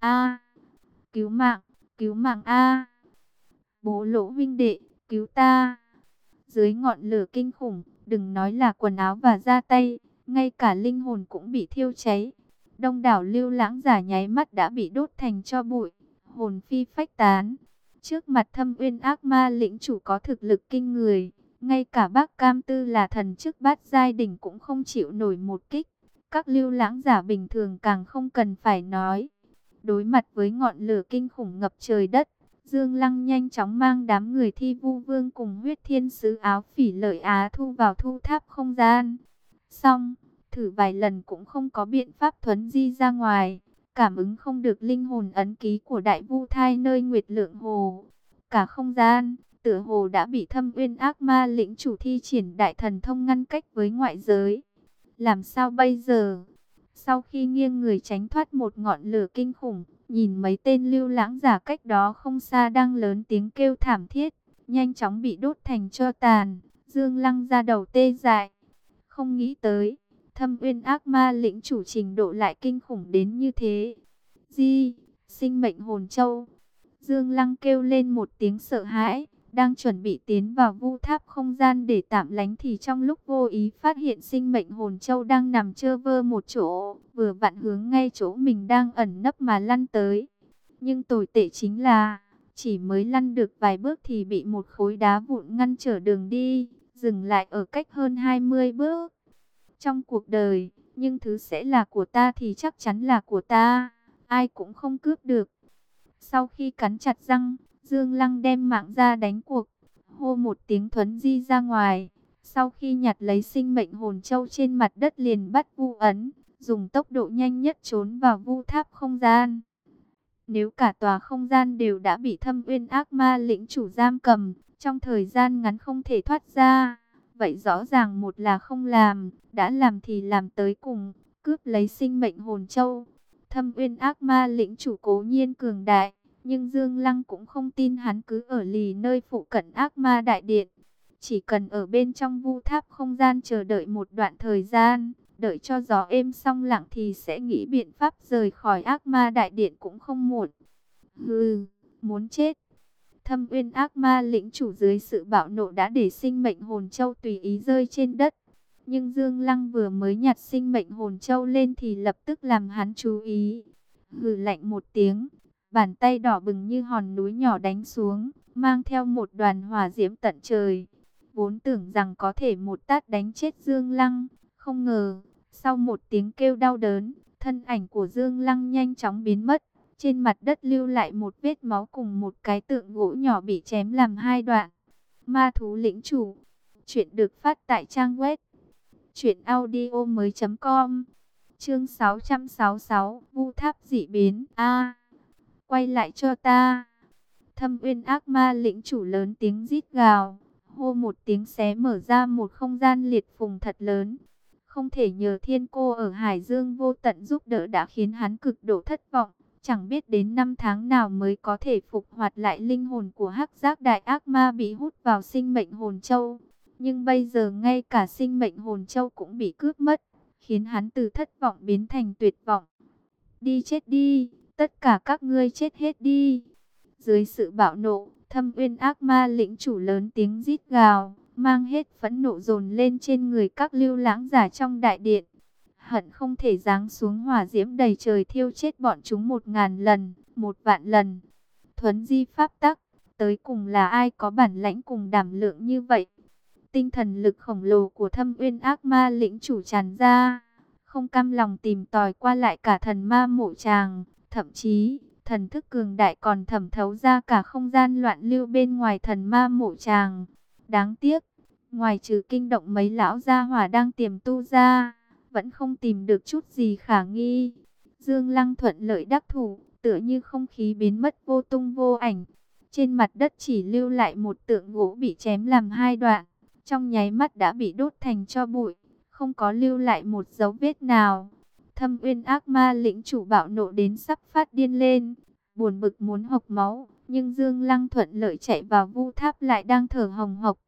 A, cứu mạng, cứu mạng A. Bố lỗ vinh đệ, cứu ta. Dưới ngọn lửa kinh khủng, đừng nói là quần áo và da tay, ngay cả linh hồn cũng bị thiêu cháy. Đông đảo lưu lãng giả nháy mắt đã bị đốt thành cho bụi, hồn phi phách tán. Trước mặt thâm uyên ác ma lĩnh chủ có thực lực kinh người, ngay cả bác cam tư là thần chức bát giai đỉnh cũng không chịu nổi một kích. Các lưu lãng giả bình thường càng không cần phải nói. Đối mặt với ngọn lửa kinh khủng ngập trời đất, Dương Lăng nhanh chóng mang đám người thi vu vương cùng huyết thiên sứ áo phỉ lợi Á thu vào thu tháp không gian. Xong, thử vài lần cũng không có biện pháp thuấn di ra ngoài, cảm ứng không được linh hồn ấn ký của đại vu thai nơi nguyệt lượng hồ. Cả không gian, tựa hồ đã bị thâm uyên ác ma lĩnh chủ thi triển đại thần thông ngăn cách với ngoại giới. Làm sao bây giờ? Sau khi nghiêng người tránh thoát một ngọn lửa kinh khủng, nhìn mấy tên lưu lãng giả cách đó không xa đang lớn tiếng kêu thảm thiết, nhanh chóng bị đốt thành cho tàn, Dương Lăng ra đầu tê dại. Không nghĩ tới, thâm uyên ác ma lĩnh chủ trình độ lại kinh khủng đến như thế. Di, sinh mệnh hồn châu. Dương Lăng kêu lên một tiếng sợ hãi, đang chuẩn bị tiến vào vu tháp không gian để tạm lánh thì trong lúc vô ý phát hiện sinh mệnh hồn châu đang nằm chơ vơ một chỗ, vừa vặn hướng ngay chỗ mình đang ẩn nấp mà lăn tới. Nhưng tồi tệ chính là, chỉ mới lăn được vài bước thì bị một khối đá vụn ngăn trở đường đi, dừng lại ở cách hơn 20 bước. Trong cuộc đời, nhưng thứ sẽ là của ta thì chắc chắn là của ta, ai cũng không cướp được. Sau khi cắn chặt răng, Dương Lăng đem mạng ra đánh cuộc, hô một tiếng thuấn di ra ngoài. Sau khi nhặt lấy sinh mệnh hồn châu trên mặt đất liền bắt vu ấn, dùng tốc độ nhanh nhất trốn vào vu tháp không gian. Nếu cả tòa không gian đều đã bị thâm uyên ác ma lĩnh chủ giam cầm, trong thời gian ngắn không thể thoát ra, vậy rõ ràng một là không làm, đã làm thì làm tới cùng, cướp lấy sinh mệnh hồn châu. Thâm uyên ác ma lĩnh chủ cố nhiên cường đại, nhưng Dương Lăng cũng không tin hắn cứ ở lì nơi phụ cận ác ma đại điện. Chỉ cần ở bên trong vu tháp không gian chờ đợi một đoạn thời gian, đợi cho gió êm xong lặng thì sẽ nghĩ biện pháp rời khỏi ác ma đại điện cũng không muộn. Hừ, muốn chết. Thâm uyên ác ma lĩnh chủ dưới sự bạo nộ đã để sinh mệnh hồn châu tùy ý rơi trên đất. Nhưng Dương Lăng vừa mới nhặt sinh mệnh hồn châu lên thì lập tức làm hắn chú ý. Hừ lạnh một tiếng, Bàn tay đỏ bừng như hòn núi nhỏ đánh xuống, mang theo một đoàn hỏa diễm tận trời. Vốn tưởng rằng có thể một tát đánh chết Dương Lăng, không ngờ, sau một tiếng kêu đau đớn, thân ảnh của Dương Lăng nhanh chóng biến mất. Trên mặt đất lưu lại một vết máu cùng một cái tượng gỗ nhỏ bị chém làm hai đoạn. Ma thú lĩnh chủ. Chuyện được phát tại trang web. Chuyện audio mới.com Chương 666 Vu tháp dị biến A quay lại cho ta. Thâm uyên ác ma lĩnh chủ lớn tiếng rít gào, hô một tiếng xé mở ra một không gian liệt phùng thật lớn. Không thể nhờ thiên cô ở Hải Dương vô tận giúp đỡ đã khiến hắn cực độ thất vọng. Chẳng biết đến năm tháng nào mới có thể phục hoạt lại linh hồn của hắc giác đại ác ma bị hút vào sinh mệnh hồn châu. Nhưng bây giờ ngay cả sinh mệnh hồn châu cũng bị cướp mất, khiến hắn từ thất vọng biến thành tuyệt vọng. Đi chết đi! Tất cả các ngươi chết hết đi. Dưới sự bạo nộ, thâm uyên ác ma lĩnh chủ lớn tiếng rít gào, mang hết phẫn nộ dồn lên trên người các lưu lãng giả trong đại điện. Hận không thể giáng xuống hỏa diễm đầy trời thiêu chết bọn chúng một ngàn lần, một vạn lần. Thuấn di pháp tắc, tới cùng là ai có bản lãnh cùng đảm lượng như vậy? Tinh thần lực khổng lồ của thâm uyên ác ma lĩnh chủ tràn ra, không cam lòng tìm tòi qua lại cả thần ma mộ tràng, Thậm chí, thần thức cường đại còn thẩm thấu ra cả không gian loạn lưu bên ngoài thần ma mộ tràng. Đáng tiếc, ngoài trừ kinh động mấy lão gia hỏa đang tiềm tu ra, vẫn không tìm được chút gì khả nghi. Dương Lăng thuận lợi đắc thủ, tựa như không khí biến mất vô tung vô ảnh. Trên mặt đất chỉ lưu lại một tượng gỗ bị chém làm hai đoạn, trong nháy mắt đã bị đốt thành cho bụi, không có lưu lại một dấu vết nào. Thâm uyên ác ma lĩnh chủ bạo nộ đến sắp phát điên lên, buồn bực muốn hộc máu, nhưng Dương Lăng thuận lợi chạy vào vu tháp lại đang thở hồng hộc.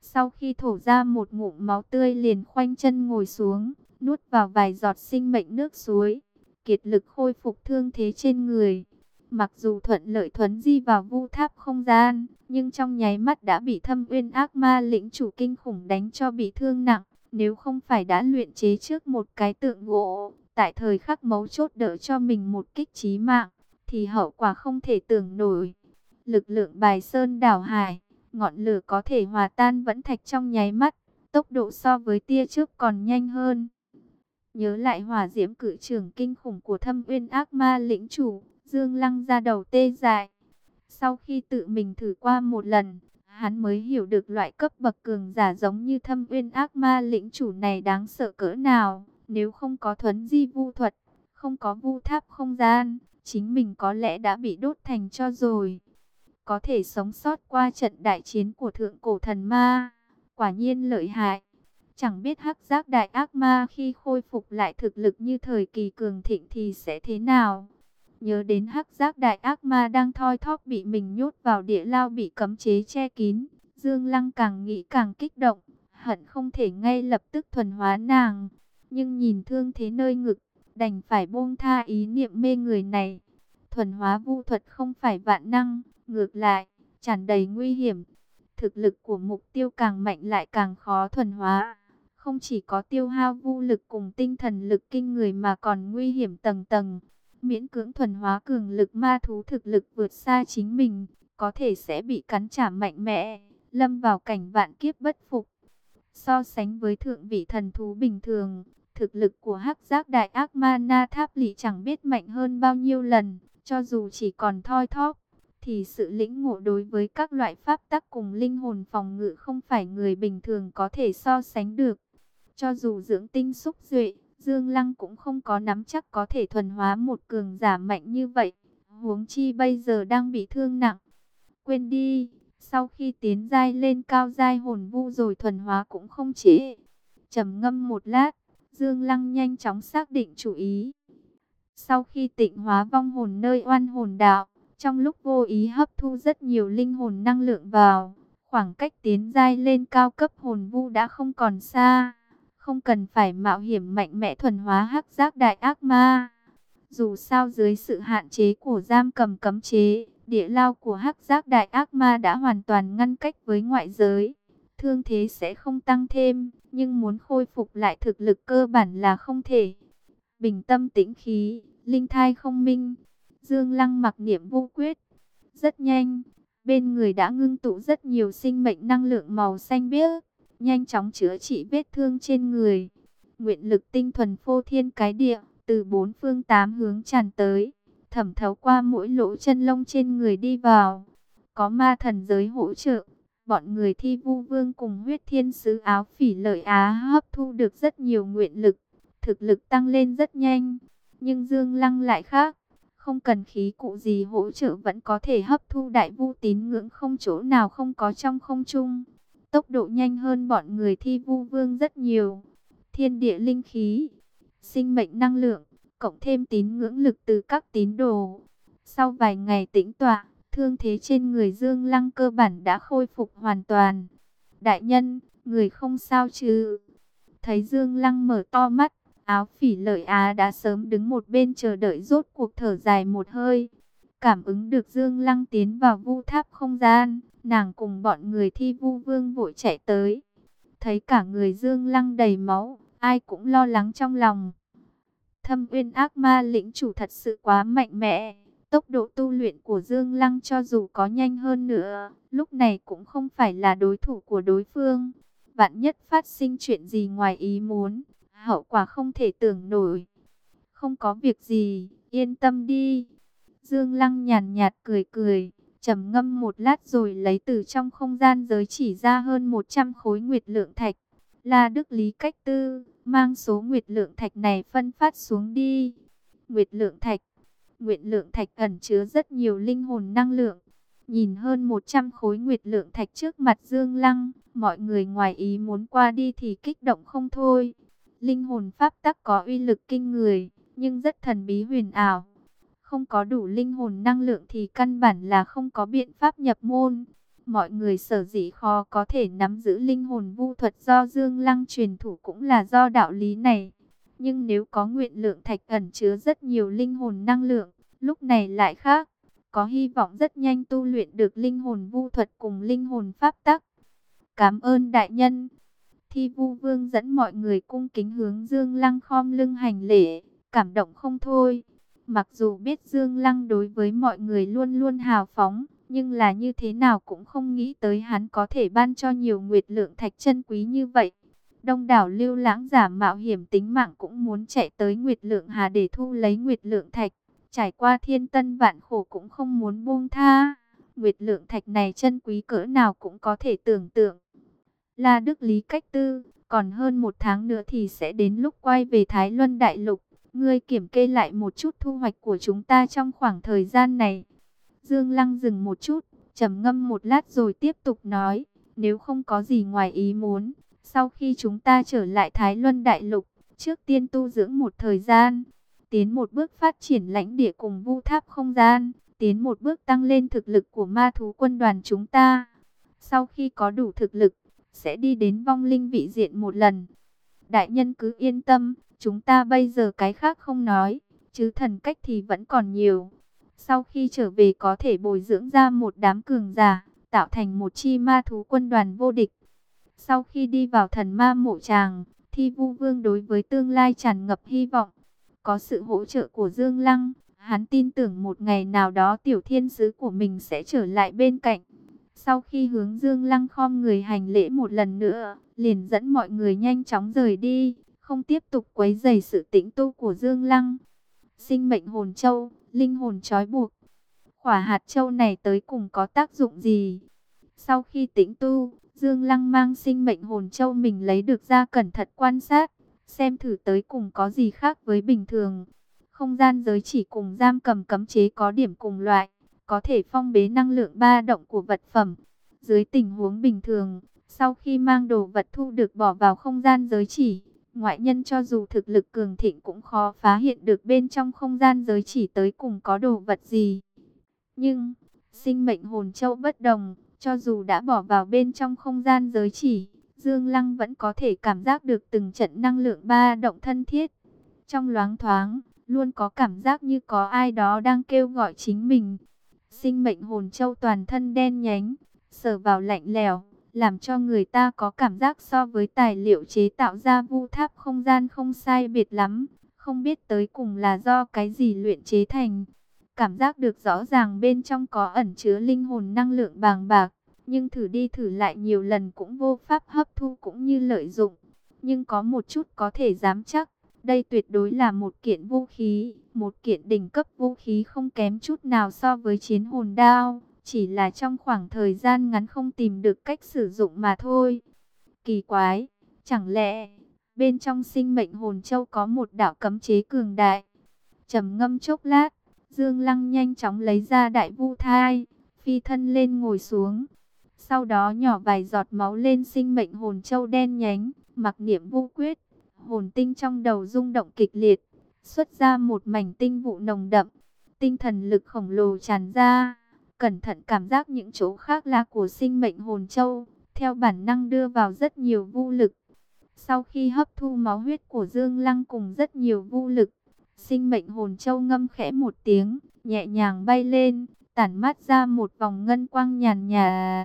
Sau khi thổ ra một ngụm máu tươi liền khoanh chân ngồi xuống, nuốt vào vài giọt sinh mệnh nước suối. kiệt lực khôi phục thương thế trên người. Mặc dù thuận lợi thuấn di vào vu tháp không gian, nhưng trong nháy mắt đã bị thâm uyên ác ma lĩnh chủ kinh khủng đánh cho bị thương nặng. Nếu không phải đã luyện chế trước một cái tượng gỗ, tại thời khắc mấu chốt đỡ cho mình một kích trí mạng, thì hậu quả không thể tưởng nổi. Lực lượng bài sơn đảo hải, ngọn lửa có thể hòa tan vẫn thạch trong nháy mắt, tốc độ so với tia trước còn nhanh hơn. Nhớ lại hỏa diễm cử trường kinh khủng của thâm uyên ác ma lĩnh chủ, Dương Lăng ra đầu tê dại. Sau khi tự mình thử qua một lần, hắn mới hiểu được loại cấp bậc cường giả giống như thâm uyên ác ma lĩnh chủ này đáng sợ cỡ nào. Nếu không có thuấn di vu thuật, không có vu tháp không gian, chính mình có lẽ đã bị đốt thành cho rồi. Có thể sống sót qua trận đại chiến của thượng cổ thần ma, quả nhiên lợi hại. Chẳng biết hắc giác đại ác ma khi khôi phục lại thực lực như thời kỳ cường thịnh thì sẽ thế nào. Nhớ đến hắc giác đại ác ma đang thoi thóp bị mình nhốt vào địa lao bị cấm chế che kín. Dương Lăng càng nghĩ càng kích động, hận không thể ngay lập tức thuần hóa nàng. Nhưng nhìn thương thế nơi ngực, đành phải buông tha ý niệm mê người này. Thuần hóa vu thuật không phải vạn năng, ngược lại, tràn đầy nguy hiểm. Thực lực của mục tiêu càng mạnh lại càng khó thuần hóa. Không chỉ có tiêu hao vu lực cùng tinh thần lực kinh người mà còn nguy hiểm tầng tầng. Miễn cưỡng thuần hóa cường lực ma thú thực lực vượt xa chính mình, có thể sẽ bị cắn trả mạnh mẽ, lâm vào cảnh vạn kiếp bất phục. So sánh với thượng vị thần thú bình thường, thực lực của hắc giác đại ác ma na tháp lì chẳng biết mạnh hơn bao nhiêu lần, cho dù chỉ còn thoi thóp, thì sự lĩnh ngộ đối với các loại pháp tắc cùng linh hồn phòng ngự không phải người bình thường có thể so sánh được. Cho dù dưỡng tinh xúc duệ, Dương Lăng cũng không có nắm chắc có thể thuần hóa một cường giả mạnh như vậy. Huống chi bây giờ đang bị thương nặng. Quên đi, sau khi tiến giai lên cao giai hồn vu rồi thuần hóa cũng không chế. trầm ngâm một lát, Dương Lăng nhanh chóng xác định chủ ý. Sau khi tịnh hóa vong hồn nơi oan hồn đạo, trong lúc vô ý hấp thu rất nhiều linh hồn năng lượng vào, khoảng cách tiến giai lên cao cấp hồn vu đã không còn xa không cần phải mạo hiểm mạnh mẽ thuần hóa hắc giác đại ác ma. Dù sao dưới sự hạn chế của giam cầm cấm chế, địa lao của hắc giác đại ác ma đã hoàn toàn ngăn cách với ngoại giới. Thương thế sẽ không tăng thêm, nhưng muốn khôi phục lại thực lực cơ bản là không thể. Bình tâm tĩnh khí, linh thai không minh, dương lăng mặc niệm vô quyết. Rất nhanh, bên người đã ngưng tụ rất nhiều sinh mệnh năng lượng màu xanh biếc nhanh chóng chữa trị vết thương trên người. Nguyện lực tinh thuần phô thiên cái địa, từ bốn phương tám hướng tràn tới, thẩm thấu qua mỗi lỗ chân lông trên người đi vào. Có ma thần giới hỗ trợ, bọn người thi vu vương cùng huyết thiên sứ áo phỉ lợi Á hấp thu được rất nhiều nguyện lực, thực lực tăng lên rất nhanh. Nhưng Dương Lăng lại khác, không cần khí cụ gì hỗ trợ vẫn có thể hấp thu đại vu tín ngưỡng không chỗ nào không có trong không trung tốc độ nhanh hơn bọn người thi vu vương rất nhiều. Thiên địa linh khí, sinh mệnh năng lượng, cộng thêm tín ngưỡng lực từ các tín đồ. Sau vài ngày tĩnh tọa, thương thế trên người Dương Lăng cơ bản đã khôi phục hoàn toàn. Đại nhân, người không sao chứ? Thấy Dương Lăng mở to mắt, áo phỉ lợi Á đã sớm đứng một bên chờ đợi rốt cuộc thở dài một hơi. Cảm ứng được Dương Lăng tiến vào vu tháp không gian, Nàng cùng bọn người thi vu vương vội chạy tới. Thấy cả người dương lăng đầy máu, ai cũng lo lắng trong lòng. Thâm uyên ác ma lĩnh chủ thật sự quá mạnh mẽ. Tốc độ tu luyện của Dương Lăng cho dù có nhanh hơn nữa, lúc này cũng không phải là đối thủ của đối phương. Vạn nhất phát sinh chuyện gì ngoài ý muốn, hậu quả không thể tưởng nổi. Không có việc gì, yên tâm đi. Dương Lăng nhàn nhạt cười cười, trầm ngâm một lát rồi lấy từ trong không gian giới chỉ ra hơn 100 khối nguyệt lượng thạch. La Đức Lý cách tư, mang số nguyệt lượng thạch này phân phát xuống đi. Nguyệt lượng thạch, nguyệt lượng thạch ẩn chứa rất nhiều linh hồn năng lượng. Nhìn hơn 100 khối nguyệt lượng thạch trước mặt Dương Lăng, mọi người ngoài ý muốn qua đi thì kích động không thôi. Linh hồn pháp tắc có uy lực kinh người, nhưng rất thần bí huyền ảo không có đủ linh hồn năng lượng thì căn bản là không có biện pháp nhập môn. Mọi người sở dĩ khó có thể nắm giữ linh hồn vu thuật do Dương Lăng truyền thủ cũng là do đạo lý này. Nhưng nếu có nguyện lượng thạch ẩn chứa rất nhiều linh hồn năng lượng, lúc này lại khác. Có hy vọng rất nhanh tu luyện được linh hồn vu thuật cùng linh hồn pháp tắc. Cảm ơn đại nhân. Thi vu vương dẫn mọi người cung kính hướng Dương Lăng khom lưng hành lễ, cảm động không thôi. Mặc dù biết Dương Lăng đối với mọi người luôn luôn hào phóng, nhưng là như thế nào cũng không nghĩ tới hắn có thể ban cho nhiều nguyệt lượng thạch chân quý như vậy. Đông đảo lưu lãng giả mạo hiểm tính mạng cũng muốn chạy tới nguyệt lượng hà để thu lấy nguyệt lượng thạch. Trải qua thiên tân vạn khổ cũng không muốn buông tha. Nguyệt lượng thạch này chân quý cỡ nào cũng có thể tưởng tượng. là Đức Lý cách tư, còn hơn một tháng nữa thì sẽ đến lúc quay về Thái Luân Đại Lục. Ngươi kiểm kê lại một chút thu hoạch của chúng ta trong khoảng thời gian này. Dương Lăng dừng một chút, trầm ngâm một lát rồi tiếp tục nói, nếu không có gì ngoài ý muốn, sau khi chúng ta trở lại Thái Luân Đại Lục, trước tiên tu dưỡng một thời gian, tiến một bước phát triển lãnh địa cùng vu tháp không gian, tiến một bước tăng lên thực lực của ma thú quân đoàn chúng ta. Sau khi có đủ thực lực, sẽ đi đến vong linh vị diện một lần. Đại nhân cứ yên tâm, chúng ta bây giờ cái khác không nói, chứ thần cách thì vẫn còn nhiều. Sau khi trở về có thể bồi dưỡng ra một đám cường giả, tạo thành một chi ma thú quân đoàn vô địch. Sau khi đi vào thần ma mộ tràng, Thi Vu Vương đối với tương lai tràn ngập hy vọng. Có sự hỗ trợ của Dương Lăng, hắn tin tưởng một ngày nào đó tiểu thiên sứ của mình sẽ trở lại bên cạnh. Sau khi hướng Dương Lăng khom người hành lễ một lần nữa, liền dẫn mọi người nhanh chóng rời đi, không tiếp tục quấy rầy sự tĩnh tu của Dương Lăng. Sinh mệnh hồn châu, linh hồn trói buộc. Khỏa hạt châu này tới cùng có tác dụng gì? Sau khi tĩnh tu, Dương Lăng mang sinh mệnh hồn châu mình lấy được ra cẩn thận quan sát, xem thử tới cùng có gì khác với bình thường. Không gian giới chỉ cùng giam cầm cấm chế có điểm cùng loại, có thể phong bế năng lượng ba động của vật phẩm. Dưới tình huống bình thường, sau khi mang đồ vật thu được bỏ vào không gian giới chỉ, ngoại nhân cho dù thực lực cường thịnh cũng khó phá hiện được bên trong không gian giới chỉ tới cùng có đồ vật gì. Nhưng, sinh mệnh hồn châu bất đồng, cho dù đã bỏ vào bên trong không gian giới chỉ, Dương Lăng vẫn có thể cảm giác được từng trận năng lượng ba động thân thiết. Trong loáng thoáng, luôn có cảm giác như có ai đó đang kêu gọi chính mình. Sinh mệnh hồn châu toàn thân đen nhánh, sờ vào lạnh lẽo, làm cho người ta có cảm giác so với tài liệu chế tạo ra vu tháp không gian không sai biệt lắm. Không biết tới cùng là do cái gì luyện chế thành. Cảm giác được rõ ràng bên trong có ẩn chứa linh hồn năng lượng bàng bạc, nhưng thử đi thử lại nhiều lần cũng vô pháp hấp thu cũng như lợi dụng. Nhưng có một chút có thể dám chắc, đây tuyệt đối là một kiện vũ khí, một kiện đỉnh cấp vũ khí không kém chút nào so với chiến hồn đao, chỉ là trong khoảng thời gian ngắn không tìm được cách sử dụng mà thôi. Kỳ quái, chẳng lẽ bên trong sinh mệnh hồn châu có một đạo cấm chế cường đại? Trầm ngâm chốc lát, Dương Lăng nhanh chóng lấy ra đại vu thai, phi thân lên ngồi xuống. Sau đó nhỏ vài giọt máu lên sinh mệnh hồn châu đen nhánh, mặc niệm vu quyết, hồn tinh trong đầu rung động kịch liệt, xuất ra một mảnh tinh vụ nồng đậm, tinh thần lực khổng lồ tràn ra, cẩn thận cảm giác những chỗ khác là của sinh mệnh hồn châu, theo bản năng đưa vào rất nhiều vu lực. Sau khi hấp thu máu huyết của Dương Lăng cùng rất nhiều vu lực, sinh mệnh hồn châu ngâm khẽ một tiếng, nhẹ nhàng bay lên, tản mát ra một vòng ngân quang nhàn nhà.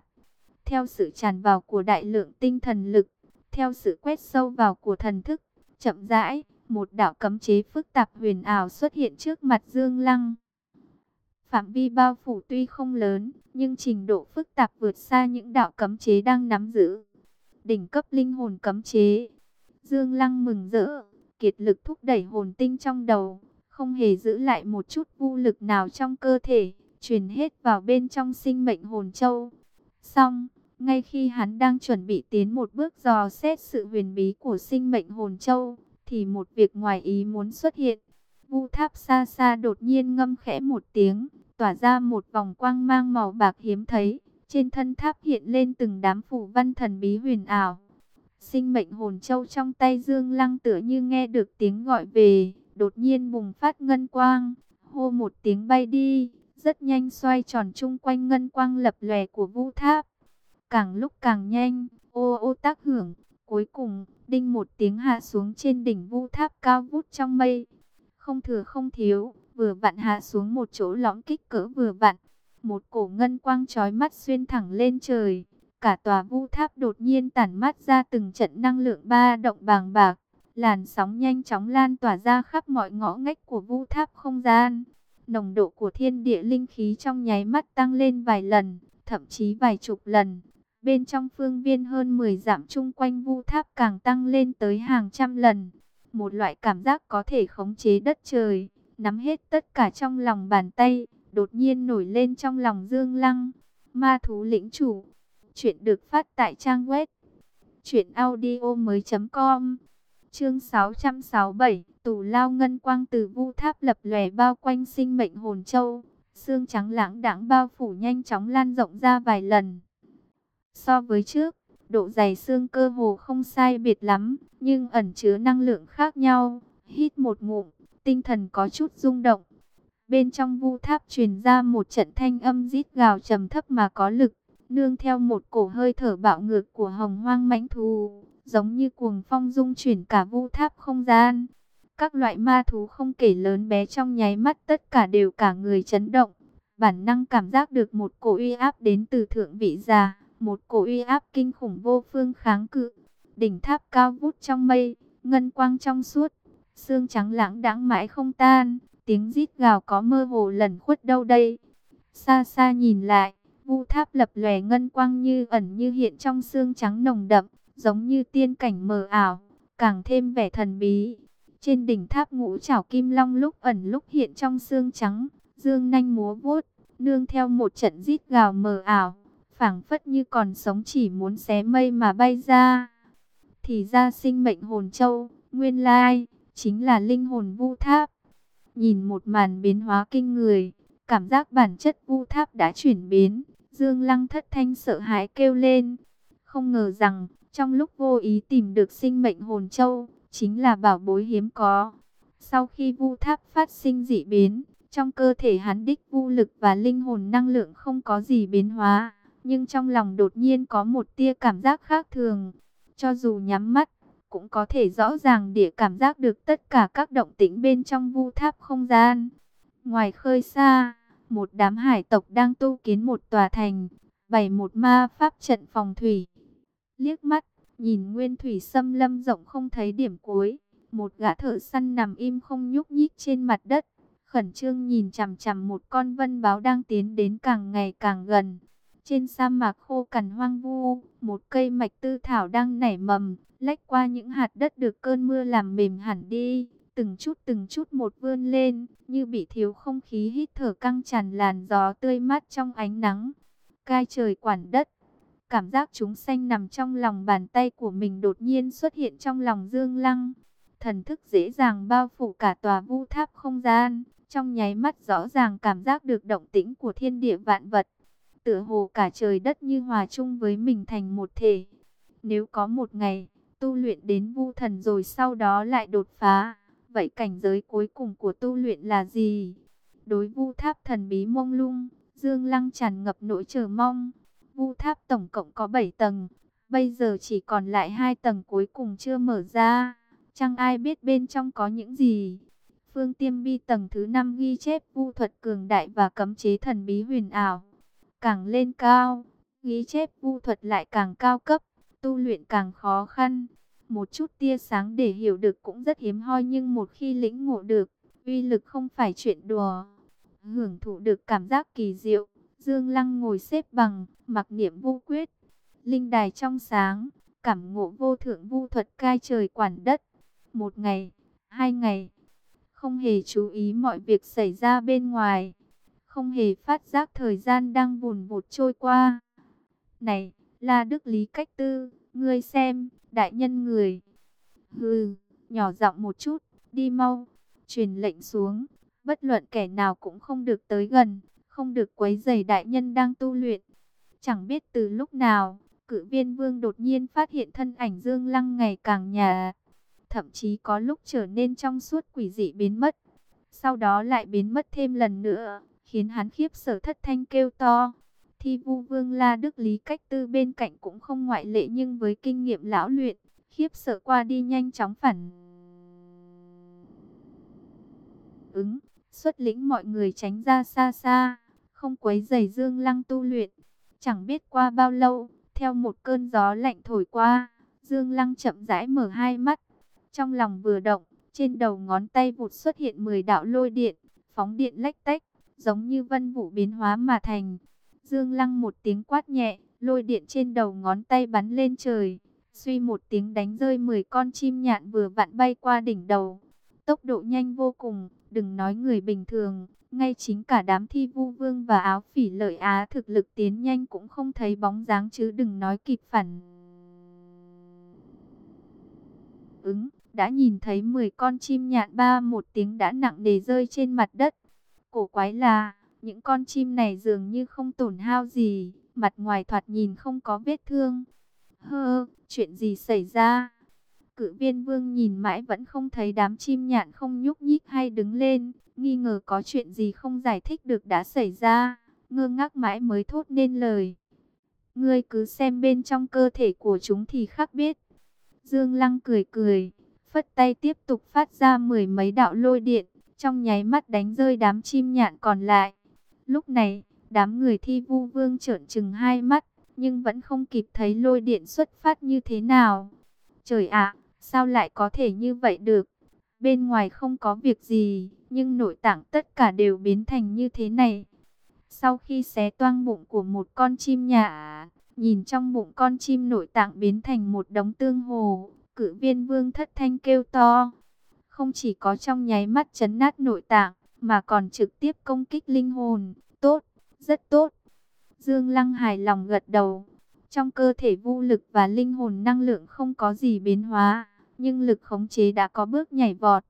Theo sự tràn vào của đại lượng tinh thần lực, theo sự quét sâu vào của thần thức, chậm rãi, một đạo cấm chế phức tạp huyền ảo xuất hiện trước mặt Dương Lăng. Phạm vi bao phủ tuy không lớn, nhưng trình độ phức tạp vượt xa những đạo cấm chế đang nắm giữ. Đỉnh cấp linh hồn cấm chế. Dương Lăng mừng rỡ, kiệt lực thúc đẩy hồn tinh trong đầu, không hề giữ lại một chút vô lực nào trong cơ thể, truyền hết vào bên trong sinh mệnh hồn châu. Xong, ngay khi hắn đang chuẩn bị tiến một bước dò xét sự huyền bí của sinh mệnh hồn châu, thì một việc ngoài ý muốn xuất hiện. Vu tháp xa xa đột nhiên ngâm khẽ một tiếng, tỏa ra một vòng quang mang màu bạc hiếm thấy. Trên thân tháp hiện lên từng đám phủ văn thần bí huyền ảo. Sinh mệnh hồn châu trong tay Dương Lăng tựa như nghe được tiếng gọi về, đột nhiên bùng phát ngân quang, hô một tiếng bay đi, rất nhanh xoay tròn chung quanh ngân quang lập lòe của vu tháp. Càng lúc càng nhanh, ô ô tác hưởng, Cuối cùng, đinh một tiếng hạ xuống trên đỉnh vu tháp cao vút trong mây. Không thừa không thiếu, vừa vặn hạ xuống một chỗ lõm kích cỡ vừa vặn. Một cổ ngân quang trói mắt xuyên thẳng lên trời. Cả tòa vu tháp đột nhiên tản mát ra từng trận năng lượng ba động bàng bạc. Làn sóng nhanh chóng lan tỏa ra khắp mọi ngõ ngách của vu tháp không gian. Nồng độ của thiên địa linh khí trong nháy mắt tăng lên vài lần, thậm chí vài chục lần. Bên trong phương viên hơn 10 dặm chung quanh vu tháp càng tăng lên tới hàng trăm lần. Một loại cảm giác có thể khống chế đất trời, nắm hết tất cả trong lòng bàn tay, đột nhiên nổi lên trong lòng Dương Lăng. Ma thú lĩnh chủ. Chuyện được phát tại trang web. Chuyện audio mới.com Chương 667 Tù lao ngân quang từ vu tháp lập lòe bao quanh sinh mệnh hồn châu. Xương trắng lãng đãng bao phủ nhanh chóng lan rộng ra vài lần. So với trước, độ dày xương cơ hồ không sai biệt lắm, nhưng ẩn chứa năng lượng khác nhau. Hít một ngụm, tinh thần có chút rung động. Bên trong vu tháp truyền ra một trận thanh âm rít gào trầm thấp mà có lực, nương theo một cổ hơi thở bạo ngược của hồng hoang mãnh thú, giống như cuồng phong dung chuyển cả vu tháp không gian. Các loại ma thú không kể lớn bé trong nháy mắt tất cả đều cả người chấn động, bản năng cảm giác được một cổ uy áp đến từ thượng vị già một cổ uy áp kinh khủng vô phương kháng cự. Đỉnh tháp cao vút trong mây, ngân quang trong suốt, xương trắng lãng đãng mãi không tan, tiếng rít gào có mơ hồ lẩn khuất đâu đây. Xa xa nhìn lại, vu tháp lập lòe ngân quang như ẩn như hiện trong xương trắng nồng đậm, giống như tiên cảnh mờ ảo, càng thêm vẻ thần bí. Trên đỉnh tháp ngũ trảo kim long lúc ẩn lúc hiện trong xương trắng, dương nanh múa vuốt, nương theo một trận rít gào mờ ảo phảng phất như còn sống chỉ muốn xé mây mà bay ra. Thì ra sinh mệnh hồn châu, nguyên lai, chính là linh hồn vu tháp. Nhìn một màn biến hóa kinh người, cảm giác bản chất vu tháp đã chuyển biến, Dương Lăng thất thanh sợ hãi kêu lên. Không ngờ rằng, trong lúc vô ý tìm được sinh mệnh hồn châu, chính là bảo bối hiếm có. Sau khi vu tháp phát sinh dị biến, trong cơ thể hắn đích vu lực và linh hồn năng lượng không có gì biến hóa nhưng trong lòng đột nhiên có một tia cảm giác khác thường. Cho dù nhắm mắt, cũng có thể rõ ràng để cảm giác được tất cả các động tĩnh bên trong vu tháp không gian. Ngoài khơi xa, một đám hải tộc đang tu kiến một tòa thành, bày một ma pháp trận phòng thủy. Liếc mắt, nhìn nguyên thủy xâm lâm rộng không thấy điểm cuối, một gã thợ săn nằm im không nhúc nhích trên mặt đất, khẩn trương nhìn chằm chằm một con vân báo đang tiến đến càng ngày càng gần. Trên sa mạc khô cằn hoang vu, một cây mạch tư thảo đang nảy mầm, lách qua những hạt đất được cơn mưa làm mềm hẳn đi, từng chút từng chút một vươn lên, như bị thiếu không khí hít thở căng tràn làn gió tươi mát trong ánh nắng. Cai trời quản đất, cảm giác chúng xanh nằm trong lòng bàn tay của mình đột nhiên xuất hiện trong lòng Dương Lăng. Thần thức dễ dàng bao phủ cả tòa vu tháp không gian, trong nháy mắt rõ ràng cảm giác được động tĩnh của thiên địa vạn vật tựa hồ cả trời đất như hòa chung với mình thành một thể. Nếu có một ngày, tu luyện đến vu thần rồi sau đó lại đột phá, vậy cảnh giới cuối cùng của tu luyện là gì? Đối vu tháp thần bí mông lung, Dương Lăng tràn ngập nỗi chờ mong. Vu tháp tổng cộng có 7 tầng, bây giờ chỉ còn lại hai tầng cuối cùng chưa mở ra. Chẳng ai biết bên trong có những gì. Phương Tiêm Bi tầng thứ 5 ghi chép vu thuật cường đại và cấm chế thần bí huyền ảo càng lên cao, ghi chép vu thuật lại càng cao cấp, tu luyện càng khó khăn. Một chút tia sáng để hiểu được cũng rất hiếm hoi nhưng một khi lĩnh ngộ được, uy lực không phải chuyện đùa. Hưởng thụ được cảm giác kỳ diệu, Dương Lăng ngồi xếp bằng, mặc niệm vô quyết. Linh đài trong sáng, cảm ngộ vô thượng vu thuật cai trời quản đất. Một ngày, hai ngày, không hề chú ý mọi việc xảy ra bên ngoài không hề phát giác thời gian đang vùn vụt trôi qua. Này, là Đức Lý Cách Tư, ngươi xem, đại nhân người. Hừ, nhỏ giọng một chút, đi mau, truyền lệnh xuống, bất luận kẻ nào cũng không được tới gần, không được quấy rầy đại nhân đang tu luyện. Chẳng biết từ lúc nào, cự viên vương đột nhiên phát hiện thân ảnh Dương Lăng ngày càng nhà, thậm chí có lúc trở nên trong suốt quỷ dị biến mất, sau đó lại biến mất thêm lần nữa khiến hắn khiếp sợ thất thanh kêu to. Thi vu vương la đức lý cách tư bên cạnh cũng không ngoại lệ nhưng với kinh nghiệm lão luyện, khiếp sợ qua đi nhanh chóng phản ứng, xuất lĩnh mọi người tránh ra xa xa, không quấy giày Dương Lăng tu luyện. Chẳng biết qua bao lâu, theo một cơn gió lạnh thổi qua, Dương Lăng chậm rãi mở hai mắt, trong lòng vừa động, trên đầu ngón tay vụt xuất hiện 10 đạo lôi điện, phóng điện lách tách, giống như vân vụ biến hóa mà thành. Dương Lăng một tiếng quát nhẹ, lôi điện trên đầu ngón tay bắn lên trời, suy một tiếng đánh rơi 10 con chim nhạn vừa vặn bay qua đỉnh đầu. Tốc độ nhanh vô cùng, đừng nói người bình thường, ngay chính cả đám thi vu vương và áo phỉ lợi á thực lực tiến nhanh cũng không thấy bóng dáng chứ đừng nói kịp phản. Ứng, đã nhìn thấy 10 con chim nhạn ba một tiếng đã nặng nề rơi trên mặt đất. Cổ quái là, những con chim này dường như không tổn hao gì, mặt ngoài thoạt nhìn không có vết thương. Hơ, chuyện gì xảy ra? Cự viên vương nhìn mãi vẫn không thấy đám chim nhạn không nhúc nhích hay đứng lên, nghi ngờ có chuyện gì không giải thích được đã xảy ra, ngơ ngác mãi mới thốt nên lời. Ngươi cứ xem bên trong cơ thể của chúng thì khác biết. Dương Lăng cười cười, phất tay tiếp tục phát ra mười mấy đạo lôi điện, trong nháy mắt đánh rơi đám chim nhạn còn lại. Lúc này, đám người thi vu vương trợn trừng hai mắt, nhưng vẫn không kịp thấy lôi điện xuất phát như thế nào. Trời ạ, sao lại có thể như vậy được? Bên ngoài không có việc gì, nhưng nội tạng tất cả đều biến thành như thế này. Sau khi xé toang bụng của một con chim nhà nhìn trong bụng con chim nội tạng biến thành một đống tương hồ, cử viên vương thất thanh kêu to. Không chỉ có trong nháy mắt chấn nát nội tạng, mà còn trực tiếp công kích linh hồn. Tốt, rất tốt. Dương Lăng hài lòng gật đầu. Trong cơ thể vô lực và linh hồn năng lượng không có gì biến hóa, nhưng lực khống chế đã có bước nhảy vọt.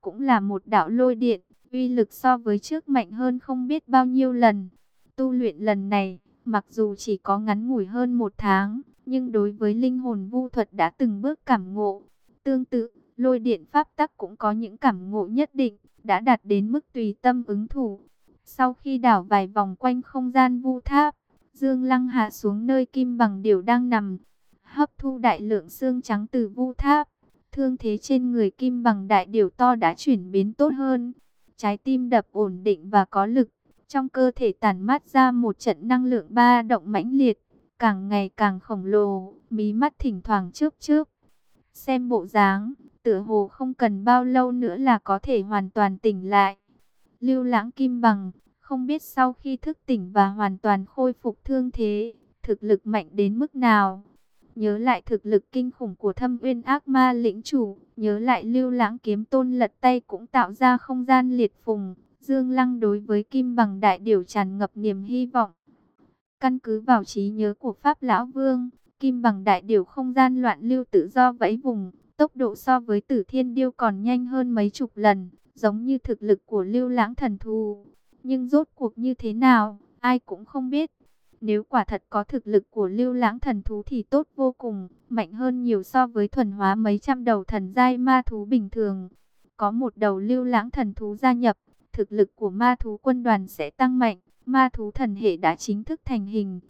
Cũng là một đạo lôi điện, uy lực so với trước mạnh hơn không biết bao nhiêu lần. Tu luyện lần này, mặc dù chỉ có ngắn ngủi hơn một tháng, nhưng đối với linh hồn vu thuật đã từng bước cảm ngộ. Tương tự, lôi điện pháp tắc cũng có những cảm ngộ nhất định, đã đạt đến mức tùy tâm ứng thủ. Sau khi đảo vài vòng quanh không gian vu tháp, Dương Lăng hạ xuống nơi kim bằng điều đang nằm, hấp thu đại lượng xương trắng từ vu tháp. Thương thế trên người kim bằng đại điều to đã chuyển biến tốt hơn. Trái tim đập ổn định và có lực. Trong cơ thể tàn mát ra một trận năng lượng ba động mãnh liệt. Càng ngày càng khổng lồ, mí mắt thỉnh thoảng chớp chớp. Xem bộ dáng, tựa hồ không cần bao lâu nữa là có thể hoàn toàn tỉnh lại. Lưu lãng kim bằng, không biết sau khi thức tỉnh và hoàn toàn khôi phục thương thế, thực lực mạnh đến mức nào. Nhớ lại thực lực kinh khủng của thâm uyên ác ma lĩnh chủ, nhớ lại lưu lãng kiếm tôn lật tay cũng tạo ra không gian liệt phùng. Dương Lăng đối với kim bằng đại điều tràn ngập niềm hy vọng. Căn cứ vào trí nhớ của Pháp Lão Vương, kim bằng đại điều không gian loạn lưu tự do vẫy vùng, tốc độ so với tử thiên điêu còn nhanh hơn mấy chục lần, giống như thực lực của lưu lãng thần thù. Nhưng rốt cuộc như thế nào, ai cũng không biết. Nếu quả thật có thực lực của lưu lãng thần thú thì tốt vô cùng, mạnh hơn nhiều so với thuần hóa mấy trăm đầu thần giai ma thú bình thường. Có một đầu lưu lãng thần thú gia nhập, thực lực của ma thú quân đoàn sẽ tăng mạnh, ma thú thần hệ đã chính thức thành hình.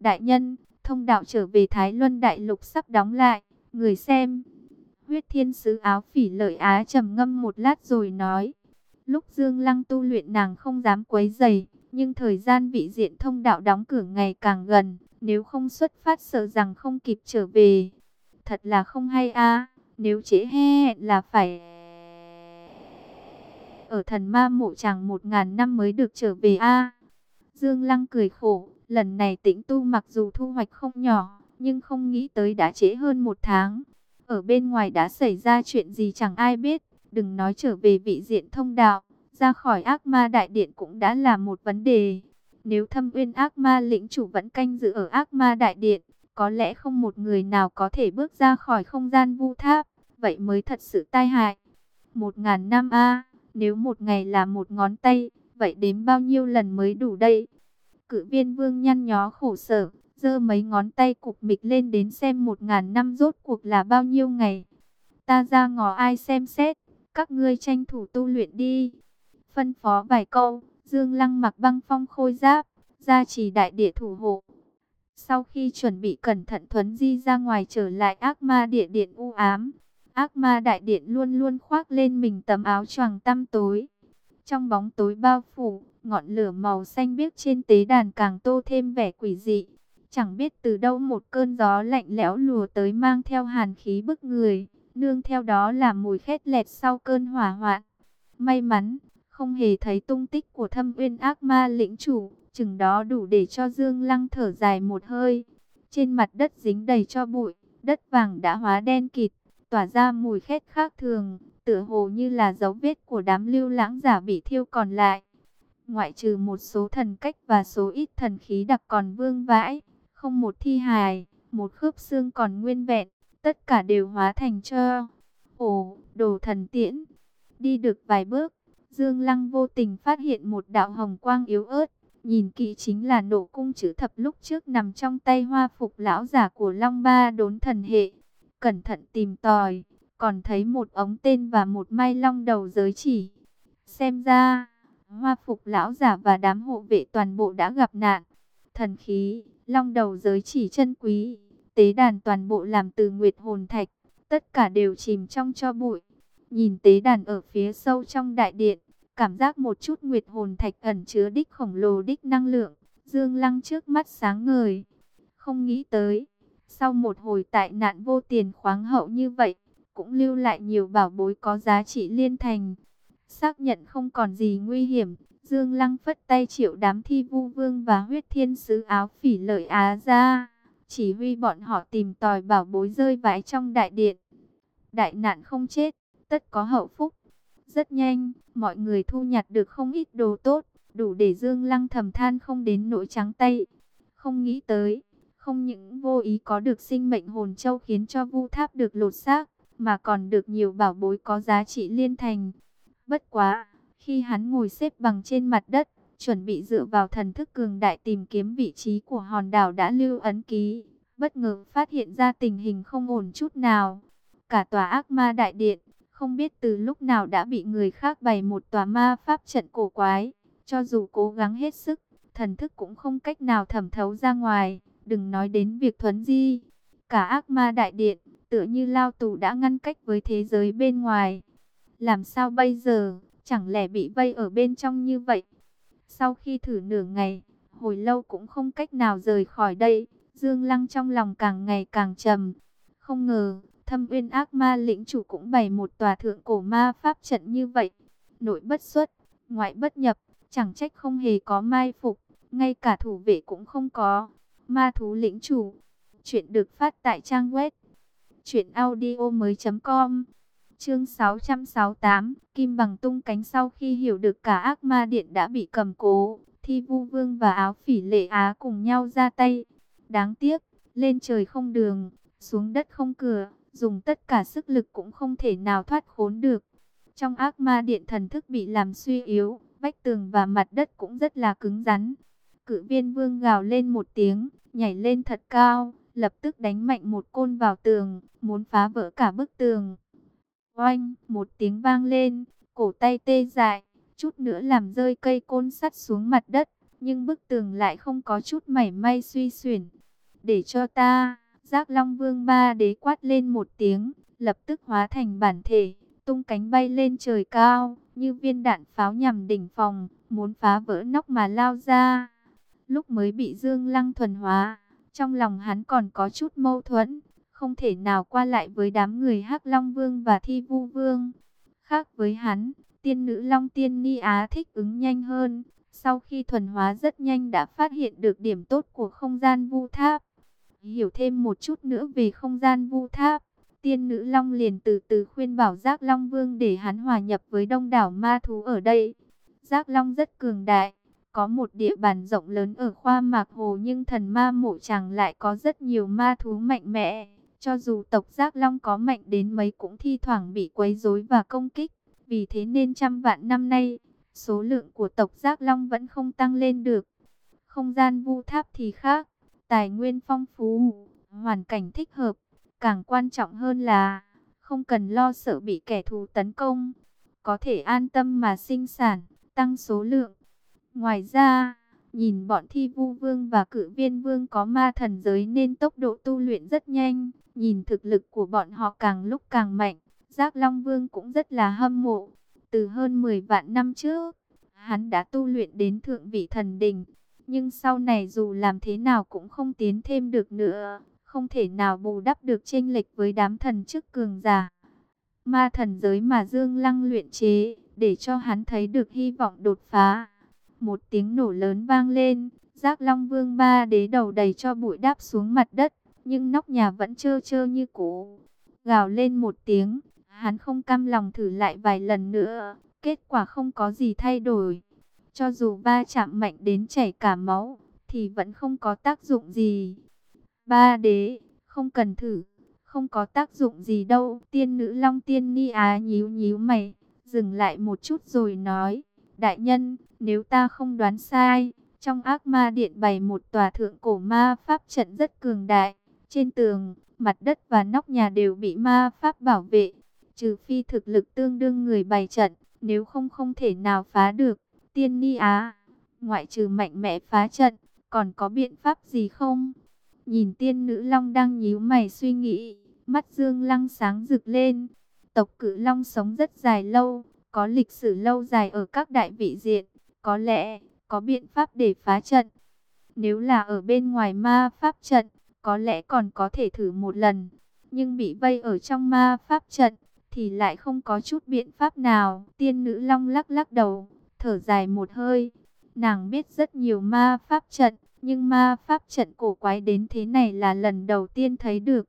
Đại nhân, thông đạo trở về Thái Luân Đại Lục sắp đóng lại, người xem. Huyết thiên sứ áo phỉ lợi á trầm ngâm một lát rồi nói. Lúc Dương Lăng tu luyện nàng không dám quấy dày, nhưng thời gian vị diện thông đạo đóng cửa ngày càng gần, nếu không xuất phát sợ rằng không kịp trở về. Thật là không hay a nếu trễ hẹn là phải... Ở thần ma mộ chàng một ngàn năm mới được trở về a Dương Lăng cười khổ, lần này tĩnh tu mặc dù thu hoạch không nhỏ, nhưng không nghĩ tới đã trễ hơn một tháng. Ở bên ngoài đã xảy ra chuyện gì chẳng ai biết, đừng nói trở về vị diện thông đạo ra khỏi ác ma đại điện cũng đã là một vấn đề. Nếu thâm uyên ác ma lĩnh chủ vẫn canh giữ ở ác ma đại điện, có lẽ không một người nào có thể bước ra khỏi không gian vu tháp, vậy mới thật sự tai hại. Một ngàn năm a nếu một ngày là một ngón tay, vậy đếm bao nhiêu lần mới đủ đây? Cự viên vương nhăn nhó khổ sở, giơ mấy ngón tay cục mịch lên đến xem một ngàn năm rốt cuộc là bao nhiêu ngày. Ta ra ngò ai xem xét, các ngươi tranh thủ tu luyện đi. Phân phó vài câu, Dương Lăng mặc băng phong khôi giáp, ra chỉ đại địa thủ hộ. Sau khi chuẩn bị cẩn thận thuấn di ra ngoài trở lại ác ma địa điện u ám, ác ma đại điện luôn luôn khoác lên mình tấm áo choàng tăm tối. Trong bóng tối bao phủ, ngọn lửa màu xanh biếc trên tế đàn càng tô thêm vẻ quỷ dị. Chẳng biết từ đâu một cơn gió lạnh lẽo lùa tới mang theo hàn khí bức người, nương theo đó là mùi khét lẹt sau cơn hỏa hoạn. May mắn, không hề thấy tung tích của thâm uyên ác ma lĩnh chủ, chừng đó đủ để cho Dương Lăng thở dài một hơi. Trên mặt đất dính đầy cho bụi, đất vàng đã hóa đen kịt, tỏa ra mùi khét khác thường, tựa hồ như là dấu vết của đám lưu lãng giả bị thiêu còn lại. Ngoại trừ một số thần cách và số ít thần khí đặc còn vương vãi, không một thi hài, một khớp xương còn nguyên vẹn, tất cả đều hóa thành cho. Ồ, đồ thần tiễn. Đi được vài bước, Dương Lăng vô tình phát hiện một đạo hồng quang yếu ớt, nhìn kỹ chính là nổ cung chữ thập lúc trước nằm trong tay hoa phục lão giả của Long Ba đốn thần hệ. Cẩn thận tìm tòi, còn thấy một ống tên và một mai long đầu giới chỉ. Xem ra, hoa phục lão giả và đám hộ vệ toàn bộ đã gặp nạn. Thần khí, long đầu giới chỉ chân quý, tế đàn toàn bộ làm từ nguyệt hồn thạch, tất cả đều chìm trong cho bụi. Nhìn tế đàn ở phía sâu trong đại điện, cảm giác một chút nguyệt hồn thạch ẩn chứa đích khổng lồ đích năng lượng, Dương Lăng trước mắt sáng ngời. Không nghĩ tới, sau một hồi tại nạn vô tiền khoáng hậu như vậy, cũng lưu lại nhiều bảo bối có giá trị liên thành. Xác nhận không còn gì nguy hiểm, Dương Lăng phất tay triệu đám thi vu vương và huyết thiên sứ áo phỉ lợi Á ra. Chỉ huy bọn họ tìm tòi bảo bối rơi vãi trong đại điện. Đại nạn không chết, tất có hậu phúc. Rất nhanh, mọi người thu nhặt được không ít đồ tốt, đủ để Dương Lăng thầm than không đến nỗi trắng tay. Không nghĩ tới, không những vô ý có được sinh mệnh hồn châu khiến cho vu tháp được lột xác, mà còn được nhiều bảo bối có giá trị liên thành. Bất quá, khi hắn ngồi xếp bằng trên mặt đất, chuẩn bị dựa vào thần thức cường đại tìm kiếm vị trí của hòn đảo đã lưu ấn ký, bất ngờ phát hiện ra tình hình không ổn chút nào. Cả tòa ác ma đại điện, không biết từ lúc nào đã bị người khác bày một tòa ma pháp trận cổ quái. Cho dù cố gắng hết sức, thần thức cũng không cách nào thẩm thấu ra ngoài, đừng nói đến việc thuấn di. Cả ác ma đại điện, tựa như lao tù đã ngăn cách với thế giới bên ngoài. Làm sao bây giờ, chẳng lẽ bị vây ở bên trong như vậy? Sau khi thử nửa ngày, hồi lâu cũng không cách nào rời khỏi đây, Dương Lăng trong lòng càng ngày càng trầm. Không ngờ, thâm uyên ác ma lĩnh chủ cũng bày một tòa thượng cổ ma pháp trận như vậy. Nội bất xuất, ngoại bất nhập, chẳng trách không hề có mai phục, ngay cả thủ vệ cũng không có. Ma thú lĩnh chủ, chuyện được phát tại trang web truyệnaudiomoi.com. Chương 668, Kim bằng tung cánh sau khi hiểu được cả ác ma điện đã bị cầm cố, Thi Vu Vương và áo phỉ lệ Á cùng nhau ra tay. Đáng tiếc, lên trời không đường, xuống đất không cửa, dùng tất cả sức lực cũng không thể nào thoát khốn được. Trong ác ma điện thần thức bị làm suy yếu, vách tường và mặt đất cũng rất là cứng rắn. Cự viên vương gào lên một tiếng, nhảy lên thật cao, lập tức đánh mạnh một côn vào tường, muốn phá vỡ cả bức tường. Oanh, một tiếng vang lên, cổ tay tê dại, chút nữa làm rơi cây côn sắt xuống mặt đất, nhưng bức tường lại không có chút mảy may suy xuyển. Để cho ta, giác long vương ba đế quát lên một tiếng, lập tức hóa thành bản thể, tung cánh bay lên trời cao, như viên đạn pháo nhằm đỉnh phòng, muốn phá vỡ nóc mà lao ra. Lúc mới bị Dương Lăng thuần hóa, trong lòng hắn còn có chút mâu thuẫn, không thể nào qua lại với đám người Hắc Long Vương và Thi Vu Vương. Khác với hắn, tiên nữ Long Tiên Ni Á thích ứng nhanh hơn, sau khi thuần hóa rất nhanh đã phát hiện được điểm tốt của không gian vu tháp. Hiểu thêm một chút nữa về không gian vu tháp, tiên nữ Long liền từ từ khuyên bảo Giác Long Vương để hắn hòa nhập với đông đảo ma thú ở đây. Giác Long rất cường đại, có một địa bàn rộng lớn ở khoa mạc hồ nhưng thần ma mộ chàng lại có rất nhiều ma thú mạnh mẽ. Cho dù tộc Giác Long có mạnh đến mấy cũng thi thoảng bị quấy rối và công kích. Vì thế nên trăm vạn năm nay, số lượng của tộc Giác Long vẫn không tăng lên được. Không gian vu tháp thì khác, tài nguyên phong phú, hoàn cảnh thích hợp. Càng quan trọng hơn là, không cần lo sợ bị kẻ thù tấn công. Có thể an tâm mà sinh sản, tăng số lượng Ngoài ra, Nhìn bọn thi vu vương và cử viên vương có ma thần giới nên tốc độ tu luyện rất nhanh. Nhìn thực lực của bọn họ càng lúc càng mạnh. Giác Long Vương cũng rất là hâm mộ. Từ hơn 10 vạn năm trước, hắn đã tu luyện đến thượng vị thần đỉnh. Nhưng sau này dù làm thế nào cũng không tiến thêm được nữa. Không thể nào bù đắp được chênh lệch với đám thần chức cường giả. Ma thần giới mà Dương Lăng luyện chế, để cho hắn thấy được hy vọng đột phá. Một tiếng nổ lớn vang lên, giác long vương ba đế đầu đầy cho bụi đáp xuống mặt đất, nhưng nóc nhà vẫn trơ trơ như cũ. Gào lên một tiếng, hắn không cam lòng thử lại vài lần nữa, kết quả không có gì thay đổi. Cho dù ba chạm mạnh đến chảy cả máu, thì vẫn không có tác dụng gì. Ba đế, không cần thử, không có tác dụng gì đâu. Tiên nữ Long Tiên Ni Á nhíu nhíu mày, dừng lại một chút rồi nói, đại nhân, nếu ta không đoán sai, trong ác ma điện bày một tòa thượng cổ ma pháp trận rất cường đại. Trên tường, mặt đất và nóc nhà đều bị ma pháp bảo vệ. Trừ phi thực lực tương đương người bày trận, nếu không không thể nào phá được. Tiên Ni Á, ngoại trừ mạnh mẽ phá trận, còn có biện pháp gì không? Nhìn tiên nữ long đang nhíu mày suy nghĩ, mắt dương lăng sáng rực lên. Tộc cử long sống rất dài lâu, có lịch sử lâu dài ở các đại vị diện. Có lẽ, có biện pháp để phá trận. Nếu là ở bên ngoài ma pháp trận, có lẽ còn có thể thử một lần. Nhưng bị vây ở trong ma pháp trận, thì lại không có chút biện pháp nào. Tiên nữ long lắc lắc đầu, thở dài một hơi. Nàng biết rất nhiều ma pháp trận, nhưng ma pháp trận cổ quái đến thế này là lần đầu tiên thấy được.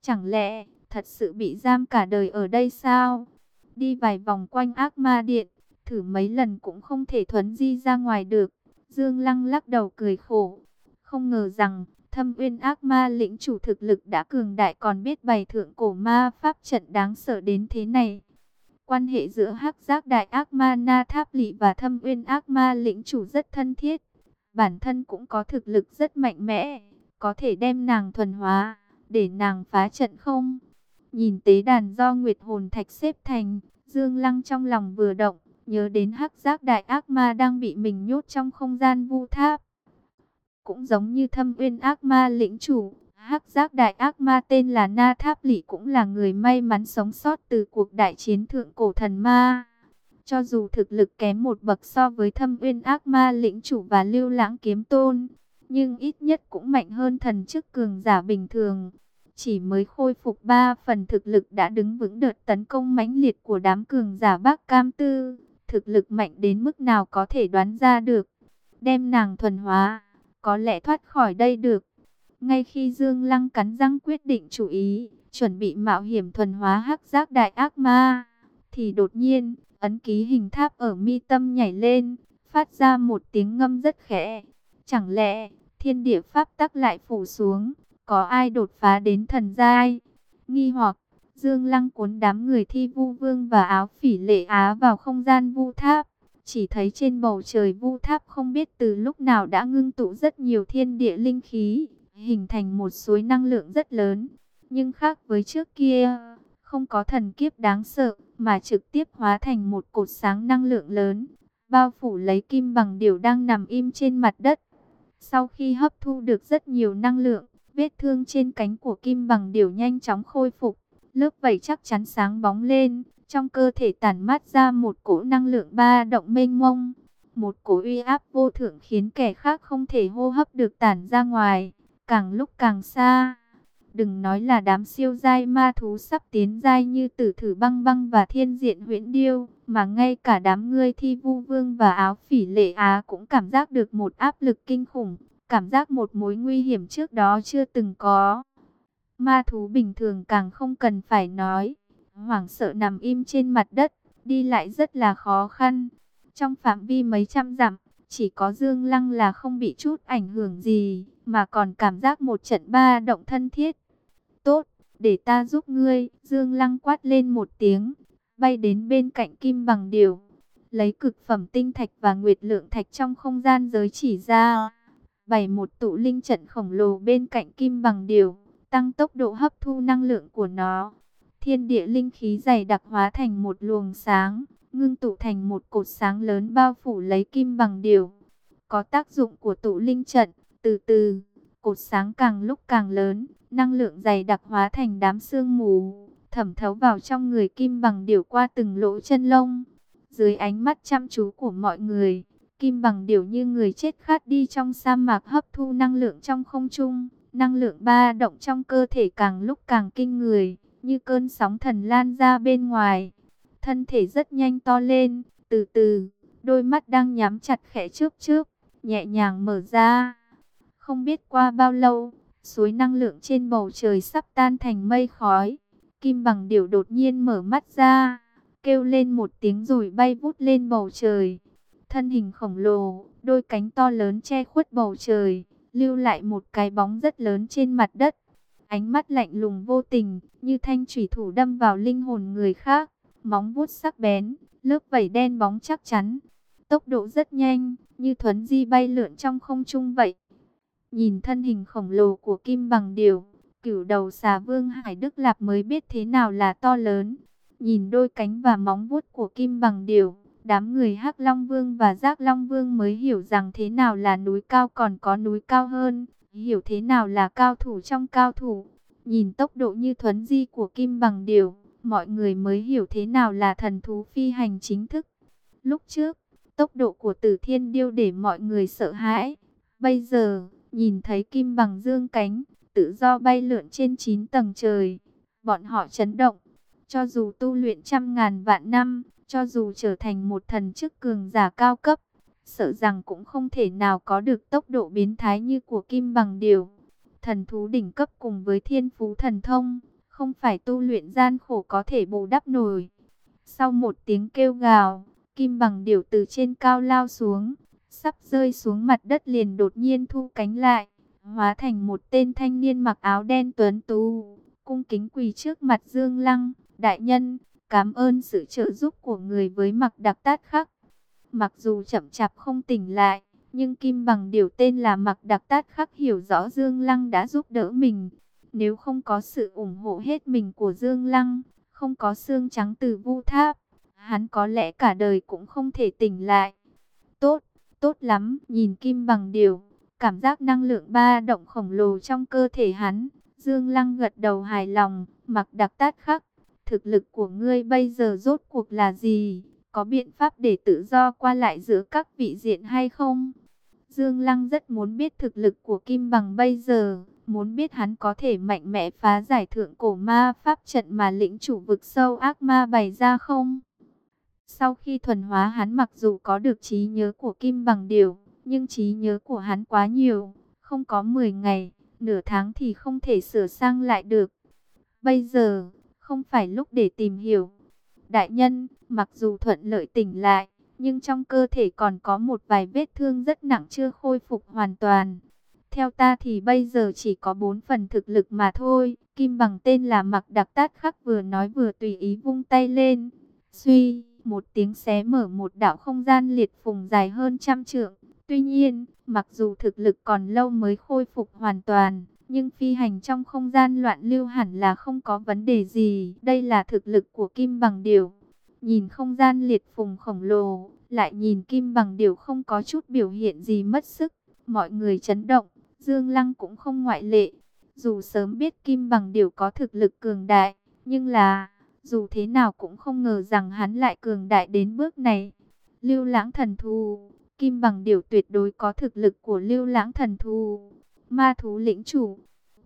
Chẳng lẽ, thật sự bị giam cả đời ở đây sao? Đi vài vòng quanh ác ma điện, thử mấy lần cũng không thể thuấn di ra ngoài được. Dương Lăng lắc đầu cười khổ. Không ngờ rằng, thâm uyên ác ma lĩnh chủ thực lực đã cường đại còn biết bày thượng cổ ma pháp trận đáng sợ đến thế này. Quan hệ giữa hắc giác đại ác ma Na Tháp Lị và thâm uyên ác ma lĩnh chủ rất thân thiết. Bản thân cũng có thực lực rất mạnh mẽ, có thể đem nàng thuần hóa, để nàng phá trận không? Nhìn tế đàn do Nguyệt Hồn Thạch xếp thành, Dương Lăng trong lòng vừa động, nhớ đến hắc giác đại ác ma đang bị mình nhốt trong không gian vu tháp. Cũng giống như thâm uyên ác ma lĩnh chủ, hắc giác đại ác ma tên là Na Tháp Lỷ cũng là người may mắn sống sót từ cuộc đại chiến thượng cổ thần ma. Cho dù thực lực kém một bậc so với thâm uyên ác ma lĩnh chủ và lưu lãng kiếm tôn, nhưng ít nhất cũng mạnh hơn thần chức cường giả bình thường. Chỉ mới khôi phục 3 phần thực lực đã đứng vững đợt tấn công mãnh liệt của đám cường giả Bắc Cam Tư. Thực lực mạnh đến mức nào có thể đoán ra được. Đem nàng thuần hóa, có lẽ thoát khỏi đây được. Ngay khi Dương Lăng cắn răng quyết định chủ ý, chuẩn bị mạo hiểm thuần hóa hắc giác đại ác ma, thì đột nhiên, ấn ký hình tháp ở mi tâm nhảy lên, phát ra một tiếng ngâm rất khẽ. Chẳng lẽ, thiên địa pháp tắc lại phủ xuống, có ai đột phá đến thần giai? Nghi hoặc, Dương Lăng cuốn đám người thi vu vương và áo phỉ lệ á vào không gian vu tháp. Chỉ thấy trên bầu trời vu tháp không biết từ lúc nào đã ngưng tụ rất nhiều thiên địa linh khí, hình thành một suối năng lượng rất lớn. Nhưng khác với trước kia, không có thần kiếp đáng sợ, mà trực tiếp hóa thành một cột sáng năng lượng lớn, bao phủ lấy kim bằng điều đang nằm im trên mặt đất. Sau khi hấp thu được rất nhiều năng lượng, vết thương trên cánh của kim bằng điều nhanh chóng khôi phục, lớp vảy chắc chắn sáng bóng lên, trong cơ thể tản mát ra một cỗ năng lượng ba động mênh mông, một cỗ uy áp vô thượng khiến kẻ khác không thể hô hấp được tản ra ngoài, càng lúc càng xa. Đừng nói là đám siêu giai ma thú sắp tiến giai như tử thử băng băng và thiên diện huyễn điêu, mà ngay cả đám ngươi thi vu vương và áo phỉ lệ á cũng cảm giác được một áp lực kinh khủng, cảm giác một mối nguy hiểm trước đó chưa từng có. Ma thú bình thường càng không cần phải nói, hoảng sợ nằm im trên mặt đất, đi lại rất là khó khăn. Trong phạm vi mấy trăm dặm, chỉ có Dương Lăng là không bị chút ảnh hưởng gì, mà còn cảm giác một trận ba động thân thiết. Tốt, để ta giúp ngươi, Dương Lăng quát lên một tiếng, bay đến bên cạnh Kim Bằng Điều, lấy cực phẩm tinh thạch và nguyệt lượng thạch trong không gian giới chỉ ra, bày một tụ linh trận khổng lồ bên cạnh Kim Bằng Điều, tăng tốc độ hấp thu năng lượng của nó. Thiên địa linh khí dày đặc hóa thành một luồng sáng, ngưng tụ thành một cột sáng lớn bao phủ lấy kim bằng điều. có tác dụng của tụ linh trận, từ từ, cột sáng càng lúc càng lớn, năng lượng dày đặc hóa thành đám sương mù, thẩm thấu vào trong người kim bằng điều qua từng lỗ chân lông. Dưới ánh mắt chăm chú của mọi người, kim bằng điều như người chết khát đi trong sa mạc hấp thu năng lượng trong không trung. Năng lượng ba động trong cơ thể càng lúc càng kinh người, như cơn sóng thần lan ra bên ngoài. Thân thể rất nhanh to lên, từ từ, đôi mắt đang nhắm chặt khẽ trước trước, nhẹ nhàng mở ra. Không biết qua bao lâu, suối năng lượng trên bầu trời sắp tan thành mây khói. Kim bằng điểu đột nhiên mở mắt ra, kêu lên một tiếng rồi bay vút lên bầu trời. Thân hình khổng lồ, đôi cánh to lớn che khuất bầu trời, lưu lại một cái bóng rất lớn trên mặt đất. Ánh mắt lạnh lùng vô tình, như thanh thủy thủ đâm vào linh hồn người khác, móng vuốt sắc bén, lớp vảy đen bóng chắc chắn. Tốc độ rất nhanh, như thuấn di bay lượn trong không trung vậy. Nhìn thân hình khổng lồ của Kim Bằng Điều, cửu đầu xà vương Hải Đức Lạp mới biết thế nào là to lớn. Nhìn đôi cánh và móng vuốt của Kim Bằng Điều, đám người Hắc Long Vương và Giác Long Vương mới hiểu rằng thế nào là núi cao còn có núi cao hơn, hiểu thế nào là cao thủ trong cao thủ. Nhìn tốc độ như thuấn di của Kim Bằng Điều, mọi người mới hiểu thế nào là thần thú phi hành chính thức. Lúc trước, tốc độ của Tử Thiên Điêu để mọi người sợ hãi. Bây giờ, nhìn thấy Kim Bằng dương cánh, tự do bay lượn trên 9 tầng trời, bọn họ chấn động. Cho dù tu luyện trăm ngàn vạn năm, cho dù trở thành một thần chức cường giả cao cấp, sợ rằng cũng không thể nào có được tốc độ biến thái như của Kim Bằng Điều. Thần thú đỉnh cấp cùng với thiên phú thần thông, không phải tu luyện gian khổ có thể bù đắp nổi. Sau một tiếng kêu gào, Kim Bằng Điều từ trên cao lao xuống, sắp rơi xuống mặt đất liền đột nhiên thu cánh lại, hóa thành một tên thanh niên mặc áo đen tuấn tú, cung kính quỳ trước mặt Dương Lăng, đại nhân, Cảm ơn sự trợ giúp của người với mặc đặc tát khắc. Mặc dù chậm chạp không tỉnh lại, nhưng Kim Bằng điều tên là mặc đặc tát khắc hiểu rõ Dương Lăng đã giúp đỡ mình. Nếu không có sự ủng hộ hết mình của Dương Lăng, không có xương trắng từ vu tháp, hắn có lẽ cả đời cũng không thể tỉnh lại. Tốt, tốt lắm, nhìn Kim Bằng điều, cảm giác năng lượng ba động khổng lồ trong cơ thể hắn. Dương Lăng gật đầu hài lòng, mặc đặc tát khắc thực lực của ngươi bây giờ rốt cuộc là gì? Có biện pháp để tự do qua lại giữa các vị diện hay không? Dương Lăng rất muốn biết thực lực của Kim Bằng bây giờ, muốn biết hắn có thể mạnh mẽ phá giải thượng cổ ma pháp trận mà lĩnh chủ vực sâu ác ma bày ra không? Sau khi thuần hóa hắn mặc dù có được trí nhớ của Kim Bằng Điều, nhưng trí nhớ của hắn quá nhiều, không có 10 ngày, nửa tháng thì không thể sửa sang lại được. Bây giờ, không phải lúc để tìm hiểu. Đại nhân, mặc dù thuận lợi tỉnh lại, nhưng trong cơ thể còn có một vài vết thương rất nặng chưa khôi phục hoàn toàn. Theo ta thì bây giờ chỉ có bốn phần thực lực mà thôi. Kim bằng tên là mặc đặc tát khắc vừa nói vừa tùy ý vung tay lên. Suy, một tiếng xé mở một đạo không gian liệt phùng dài hơn trăm trượng. Tuy nhiên, mặc dù thực lực còn lâu mới khôi phục hoàn toàn, nhưng phi hành trong không gian loạn lưu hẳn là không có vấn đề gì. Đây là thực lực của Kim Bằng điều Nhìn không gian liệt phùng khổng lồ, lại nhìn Kim Bằng điều không có chút biểu hiện gì mất sức. Mọi người chấn động, Dương Lăng cũng không ngoại lệ. Dù sớm biết Kim Bằng điều có thực lực cường đại, nhưng là, dù thế nào cũng không ngờ rằng hắn lại cường đại đến bước này. Lưu lãng thần thù, Kim Bằng điều tuyệt đối có thực lực của lưu lãng thần thù. Ma thú lĩnh chủ.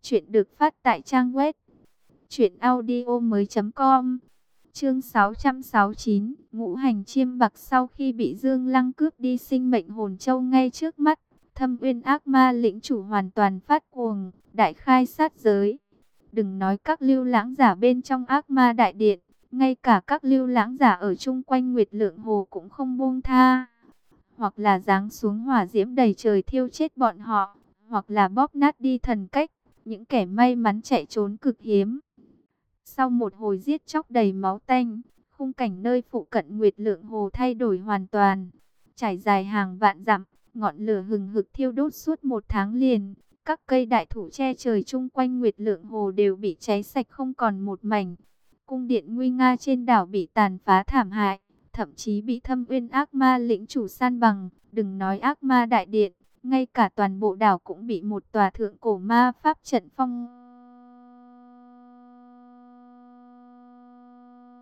Chuyện được phát tại trang web. Chuyện audio mới com. Chương 669. Ngũ hành chiêm bạc sau khi bị Dương Lăng cướp đi sinh mệnh hồn châu ngay trước mắt. Thâm uyên ác ma lĩnh chủ hoàn toàn phát cuồng. Đại khai sát giới. Đừng nói các lưu lãng giả bên trong ác ma đại điện. Ngay cả các lưu lãng giả ở chung quanh Nguyệt Lượng Hồ cũng không buông tha hoặc là giáng xuống hỏa diễm đầy trời thiêu chết bọn họ, hoặc là bóp nát đi thần cách, những kẻ may mắn chạy trốn cực hiếm. Sau một hồi giết chóc đầy máu tanh, khung cảnh nơi phụ cận Nguyệt Lượng Hồ thay đổi hoàn toàn. Trải dài hàng vạn dặm, ngọn lửa hừng hực thiêu đốt suốt một tháng liền. Các cây đại thụ che trời chung quanh Nguyệt Lượng Hồ đều bị cháy sạch không còn một mảnh. Cung điện nguy nga trên đảo bị tàn phá thảm hại, thậm chí bị thâm uyên ác ma lĩnh chủ san bằng, Đừng nói ác ma đại điện, ngay cả toàn bộ đảo cũng bị một tòa thượng cổ ma pháp trận phong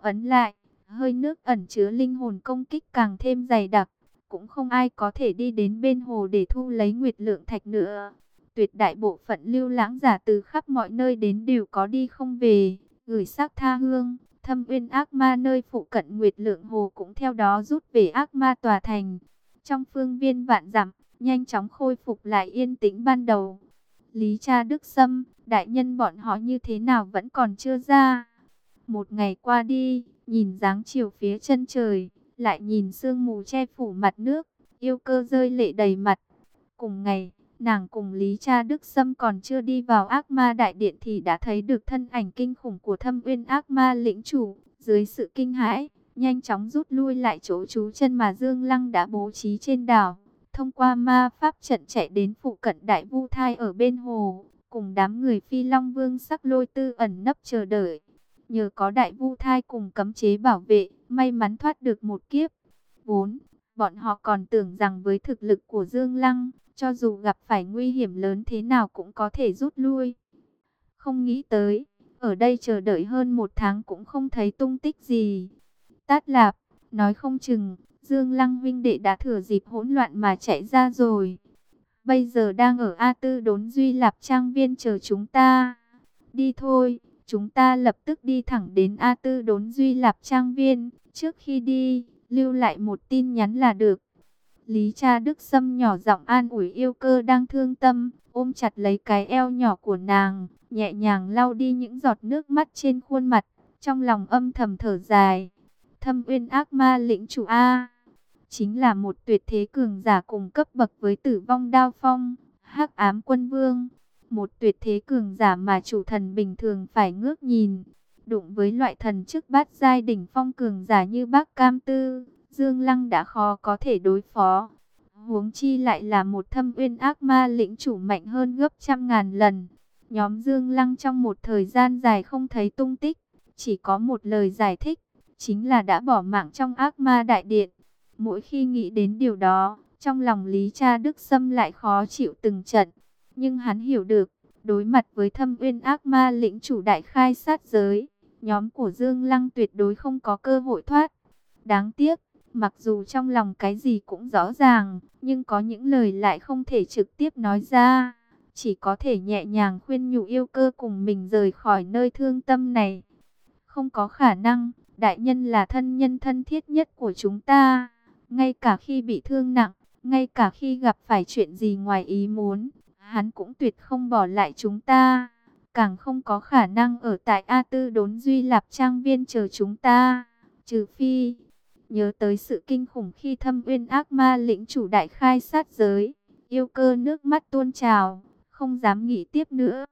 ấn lại. Hơi nước ẩn chứa linh hồn công kích càng thêm dày đặc, cũng không ai có thể đi đến bên hồ để thu lấy nguyệt lượng thạch nữa. Tuyệt đại bộ phận lưu lãng giả từ khắp mọi nơi đến đều có đi không về, gửi xác tha hương, thâm uyên ác ma nơi phụ cận nguyệt lượng hồ cũng theo đó rút về ác ma tòa thành. Trong phương viên vạn dặm, nhanh chóng khôi phục lại yên tĩnh ban đầu. Lý cha Đức Sâm, đại nhân bọn họ như thế nào vẫn còn chưa ra. Một ngày qua đi, nhìn dáng chiều phía chân trời, lại nhìn sương mù che phủ mặt nước, yêu cơ rơi lệ đầy mặt. Cùng ngày, nàng cùng Lý Cha Đức Sâm còn chưa đi vào ác ma đại điện thì đã thấy được thân ảnh kinh khủng của thâm uyên ác ma lĩnh chủ. Dưới sự kinh hãi, nhanh chóng rút lui lại chỗ trú chân mà Dương Lăng đã bố trí trên đảo. Thông qua ma pháp trận chạy đến phụ cận đại vu thai ở bên hồ, cùng đám người phi long vương sắc lôi tư ẩn nấp chờ đợi. Nhờ có đại vu thai cùng cấm chế bảo vệ, may mắn thoát được một kiếp. 4. Bọn họ còn tưởng rằng với thực lực của Dương Lăng, cho dù gặp phải nguy hiểm lớn thế nào cũng có thể rút lui. Không nghĩ tới, ở đây chờ đợi hơn một tháng cũng không thấy tung tích gì. Tát lạp, nói không chừng, Dương Lăng Vinh Đệ đã thừa dịp hỗn loạn mà chạy ra rồi. Bây giờ đang ở A Tư đốn Duy Lạp Trang Viên chờ chúng ta. Đi thôi, chúng ta lập tức đi thẳng đến A Tư đốn Duy Lạp Trang Viên. Trước khi đi, lưu lại một tin nhắn là được. Lý cha Đức Sâm nhỏ giọng an ủi yêu cơ đang thương tâm, ôm chặt lấy cái eo nhỏ của nàng, nhẹ nhàng lau đi những giọt nước mắt trên khuôn mặt, trong lòng âm thầm thở dài. Thâm uyên ác ma lĩnh chủ A, chính là một tuyệt thế cường giả cùng cấp bậc với tử vong đao phong, hắc ám quân vương. Một tuyệt thế cường giả mà chủ thần bình thường phải ngước nhìn. Đụng với loại thần chức bát giai đỉnh phong cường giả như bác Cam Tư, Dương Lăng đã khó có thể đối phó. Huống chi lại là một thâm uyên ác ma lĩnh chủ mạnh hơn gấp trăm ngàn lần. Nhóm Dương Lăng trong một thời gian dài không thấy tung tích, chỉ có một lời giải thích, chính là đã bỏ mạng trong ác ma đại điện. Mỗi khi nghĩ đến điều đó, trong lòng Lý Cha Đức Sâm lại khó chịu từng trận. Nhưng hắn hiểu được, đối mặt với thâm uyên ác ma lĩnh chủ đại khai sát giới, nhóm của Dương Lăng tuyệt đối không có cơ hội thoát. Đáng tiếc, mặc dù trong lòng cái gì cũng rõ ràng, nhưng có những lời lại không thể trực tiếp nói ra. Chỉ có thể nhẹ nhàng khuyên nhủ yêu cơ cùng mình rời khỏi nơi thương tâm này. Không có khả năng, đại nhân là thân nhân thân thiết nhất của chúng ta. Ngay cả khi bị thương nặng, ngay cả khi gặp phải chuyện gì ngoài ý muốn, hắn cũng tuyệt không bỏ lại chúng ta. Càng không có khả năng ở tại A Tư đốn Duy Lạp Trang Viên chờ chúng ta. Trừ phi, nhớ tới sự kinh khủng khi thâm uyên ác ma lĩnh chủ đại khai sát giới. Yêu cơ nước mắt tuôn trào, không dám nghĩ tiếp nữa.